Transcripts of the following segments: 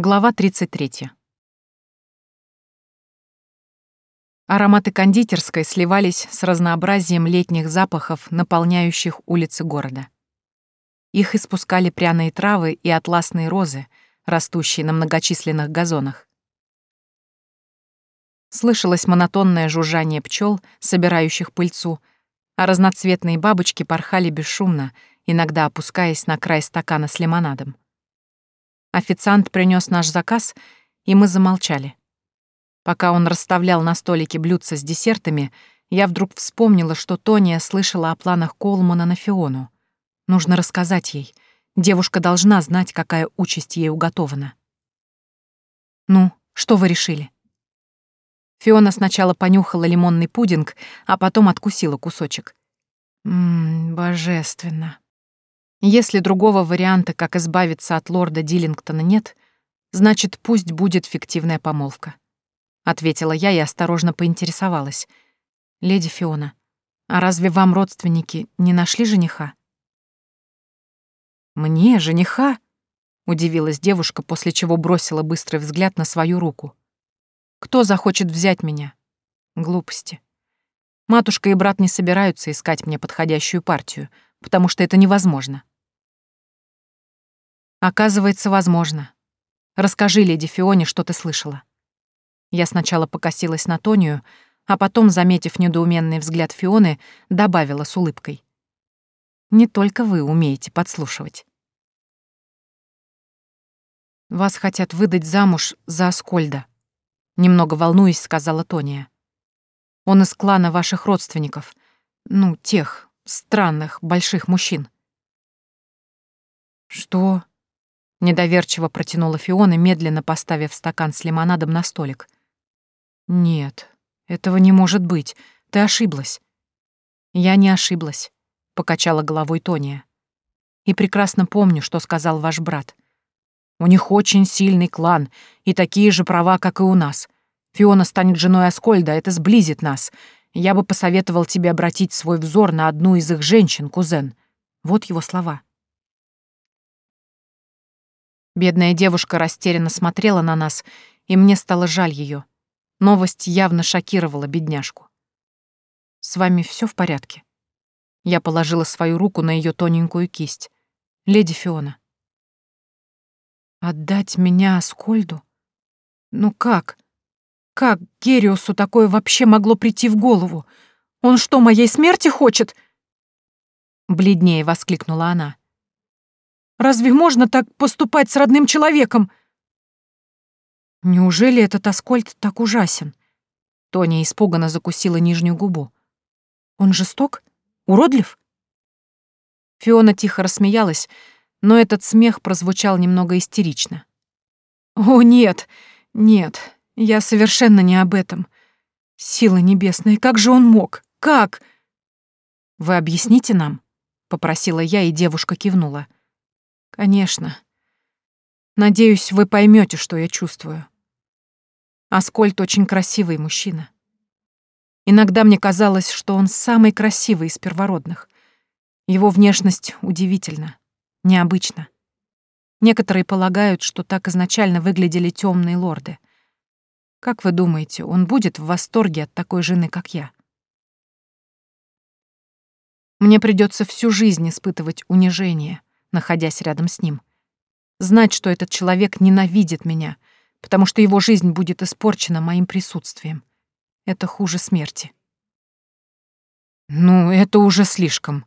Глава 33. Ароматы кондитерской сливались с разнообразием летних запахов, наполняющих улицы города. Их испускали пряные травы и атласные розы, растущие на многочисленных газонах. Слышалось монотонное жужжание пчел, собирающих пыльцу, а разноцветные бабочки порхали бесшумно, иногда опускаясь на край стакана с лимонадом. Официант принес наш заказ, и мы замолчали. Пока он расставлял на столике блюдца с десертами, я вдруг вспомнила, что Тония слышала о планах Колмана на Фиону. Нужно рассказать ей. Девушка должна знать, какая участь ей уготована. «Ну, что вы решили?» Фиона сначала понюхала лимонный пудинг, а потом откусила кусочек. «Ммм, божественно», если другого варианта, как избавиться от лорда Диллингтона, нет, значит, пусть будет фиктивная помолвка. Ответила я и осторожно поинтересовалась. «Леди Фиона, а разве вам родственники не нашли жениха?» «Мне жениха?» — удивилась девушка, после чего бросила быстрый взгляд на свою руку. «Кто захочет взять меня?» Глупости. Матушка и брат не собираются искать мне подходящую партию, потому что это невозможно. Оказывается, возможно. Расскажи леди Фионе, что ты слышала. Я сначала покосилась на Тонию, а потом, заметив недоуменный взгляд Фионы, добавила с улыбкой. Не только вы умеете подслушивать. Вас хотят выдать замуж за Аскольда. Немного волнуясь, сказала Тония. Он из клана ваших родственников. Ну, тех, странных, больших мужчин. Что? Недоверчиво протянула Фиона, медленно поставив стакан с лимонадом на столик. «Нет, этого не может быть. Ты ошиблась». «Я не ошиблась», — покачала головой Тония. «И прекрасно помню, что сказал ваш брат. У них очень сильный клан и такие же права, как и у нас. Фиона станет женой Аскольда, это сблизит нас. Я бы посоветовал тебе обратить свой взор на одну из их женщин, кузен». Вот его слова. Бедная девушка растерянно смотрела на нас, и мне стало жаль ее. Новость явно шокировала бедняжку. «С вами все в порядке?» Я положила свою руку на ее тоненькую кисть. «Леди Фиона». «Отдать меня Аскольду? Ну как? Как Гериусу такое вообще могло прийти в голову? Он что, моей смерти хочет?» Бледнее воскликнула она. Разве можно так поступать с родным человеком? Неужели этот Аскольд так ужасен? Тоня испуганно закусила нижнюю губу. Он жесток? Уродлив? Фиона тихо рассмеялась, но этот смех прозвучал немного истерично. «О, нет, нет, я совершенно не об этом. Сила небесная, как же он мог? Как?» «Вы объясните нам?» — попросила я, и девушка кивнула. Конечно. Надеюсь, вы поймете, что я чувствую. Аскольд очень красивый мужчина. Иногда мне казалось, что он самый красивый из первородных. Его внешность удивительна, необычна. Некоторые полагают, что так изначально выглядели темные лорды. Как вы думаете, он будет в восторге от такой жены, как я? Мне придется всю жизнь испытывать унижение, находясь рядом с ним. Знать, что этот человек ненавидит меня, потому что его жизнь будет испорчена моим присутствием. Это хуже смерти. Ну, это уже слишком.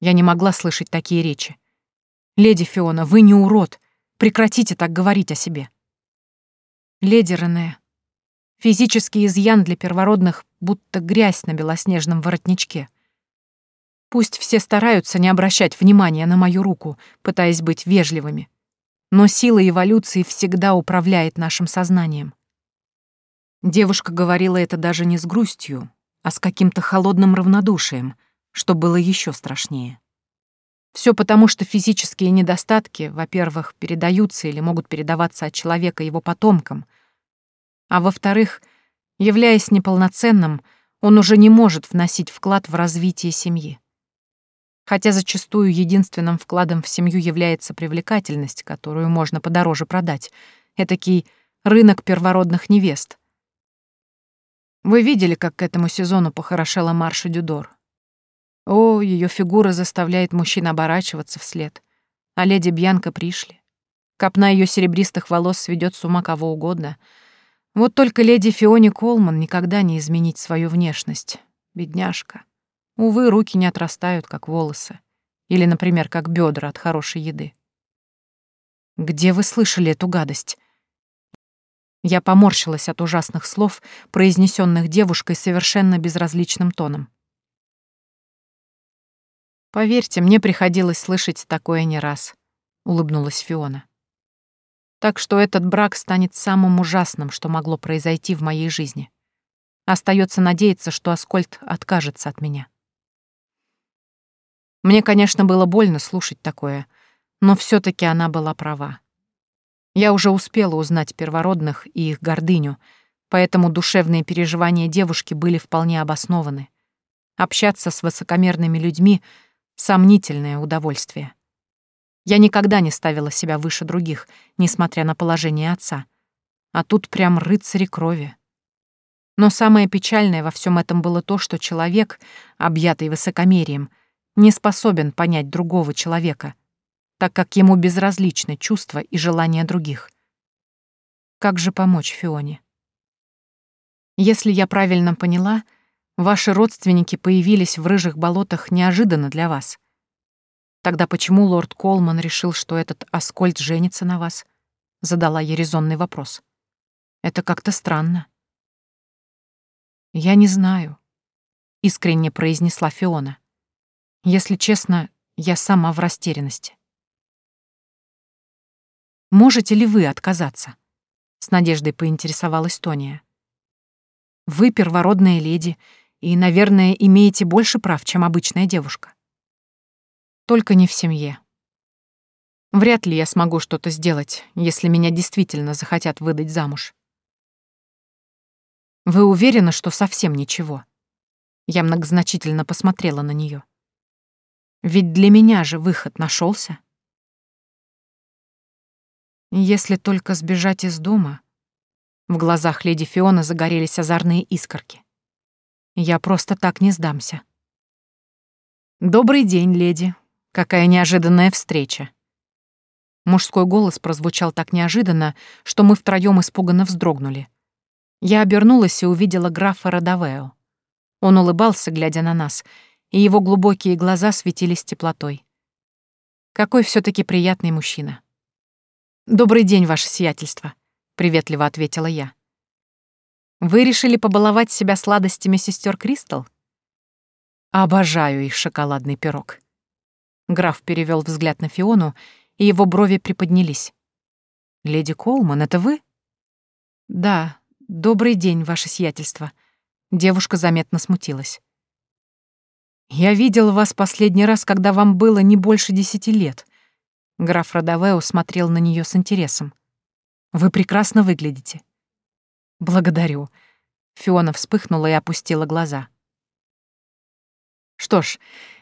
Я не могла слышать такие речи. Леди Фиона, вы не урод. Прекратите так говорить о себе. Леди Рене, физический изъян для первородных, будто грязь на белоснежном воротничке. Пусть все стараются не обращать внимания на мою руку, пытаясь быть вежливыми. Но сила эволюции всегда управляет нашим сознанием. Девушка говорила это даже не с грустью, а с каким-то холодным равнодушием, что было еще страшнее. Все потому, что физические недостатки, во-первых, передаются или могут передаваться от человека его потомкам, а во-вторых, являясь неполноценным, он уже не может вносить вклад в развитие семьи. Хотя зачастую единственным вкладом в семью является привлекательность, которую можно подороже продать, Этакий рынок первородных невест. Вы видели, как к этому сезону похорошела Марша Дюдор? О, ее фигура заставляет мужчин оборачиваться вслед. А леди Бьянка пришли. Копна ее серебристых волос сведет с ума кого угодно. Вот только леди Фиони Колман никогда не изменить свою внешность. Бедняжка. Увы, руки не отрастают, как волосы. Или, например, как бедра от хорошей еды. Где вы слышали эту гадость? Я поморщилась от ужасных слов, произнесенных девушкой совершенно безразличным тоном. Поверьте, мне приходилось слышать такое не раз, улыбнулась Фиона. Так что этот брак станет самым ужасным, что могло произойти в моей жизни. Остается надеяться, что Аскольд откажется от меня. Мне, конечно, было больно слушать такое, но все таки она была права. Я уже успела узнать первородных и их гордыню, поэтому душевные переживания девушки были вполне обоснованы. Общаться с высокомерными людьми — сомнительное удовольствие. Я никогда не ставила себя выше других, несмотря на положение отца. А тут прям рыцари крови. Но самое печальное во всем этом было то, что человек, объятый высокомерием — не способен понять другого человека, так как ему безразличны чувства и желания других. Как же помочь Фионе? Если я правильно поняла, ваши родственники появились в рыжих болотах неожиданно для вас. Тогда почему лорд Колман решил, что этот Аскольд женится на вас? Задала я резонный вопрос. Это как-то странно. Я не знаю, искренне произнесла Фиона. Если честно, я сама в растерянности. «Можете ли вы отказаться?» — с надеждой поинтересовалась Тония. «Вы первородная леди и, наверное, имеете больше прав, чем обычная девушка. Только не в семье. Вряд ли я смогу что-то сделать, если меня действительно захотят выдать замуж. Вы уверены, что совсем ничего?» Я многозначительно посмотрела на нее. Ведь для меня же выход нашелся. Если только сбежать из дома... В глазах леди Фиона загорелись озорные искорки. Я просто так не сдамся. «Добрый день, леди. Какая неожиданная встреча». Мужской голос прозвучал так неожиданно, что мы втроём испуганно вздрогнули. Я обернулась и увидела графа Родовео. Он улыбался, глядя на нас, и его глубокие глаза светились теплотой. Какой все таки приятный мужчина. «Добрый день, ваше сиятельство», — приветливо ответила я. «Вы решили побаловать себя сладостями сестер Кристал?» «Обожаю их шоколадный пирог». Граф перевел взгляд на Фиону, и его брови приподнялись. «Леди Колман, это вы?» «Да, добрый день, ваше сиятельство». Девушка заметно смутилась. «Я видел вас последний раз, когда вам было не больше десяти лет». Граф Родовео смотрел на нее с интересом. «Вы прекрасно выглядите». «Благодарю». Фиона вспыхнула и опустила глаза. «Что ж,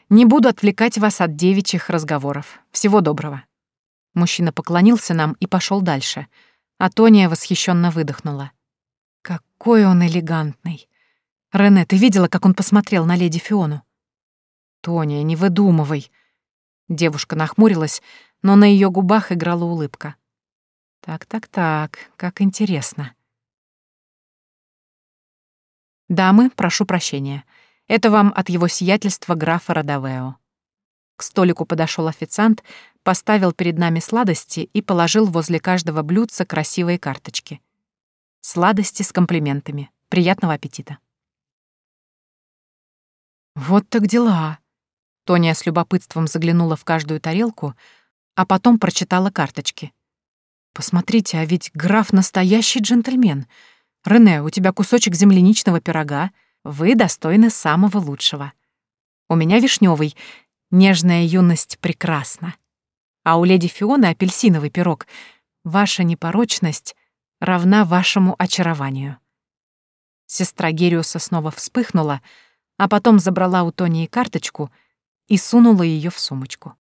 не буду отвлекать вас от девичьих разговоров. Всего доброго». Мужчина поклонился нам и пошел дальше, а Тония восхищенно выдохнула. «Какой он элегантный!» «Рене, ты видела, как он посмотрел на леди Фиону?» «Тоня, не выдумывай!» Девушка нахмурилась, но на ее губах играла улыбка. «Так-так-так, как интересно». «Дамы, прошу прощения. Это вам от его сиятельства графа Родовео». К столику подошел официант, поставил перед нами сладости и положил возле каждого блюдца красивые карточки. Сладости с комплиментами. Приятного аппетита. «Вот так дела!» Тоня с любопытством заглянула в каждую тарелку, а потом прочитала карточки. «Посмотрите, а ведь граф настоящий джентльмен. Рене, у тебя кусочек земляничного пирога. Вы достойны самого лучшего. У меня вишневый. Нежная юность прекрасна. А у леди Фионы апельсиновый пирог. Ваша непорочность равна вашему очарованию». Сестра Гериуса снова вспыхнула, а потом забрала у Тони карточку — и сунула ее в сумочку.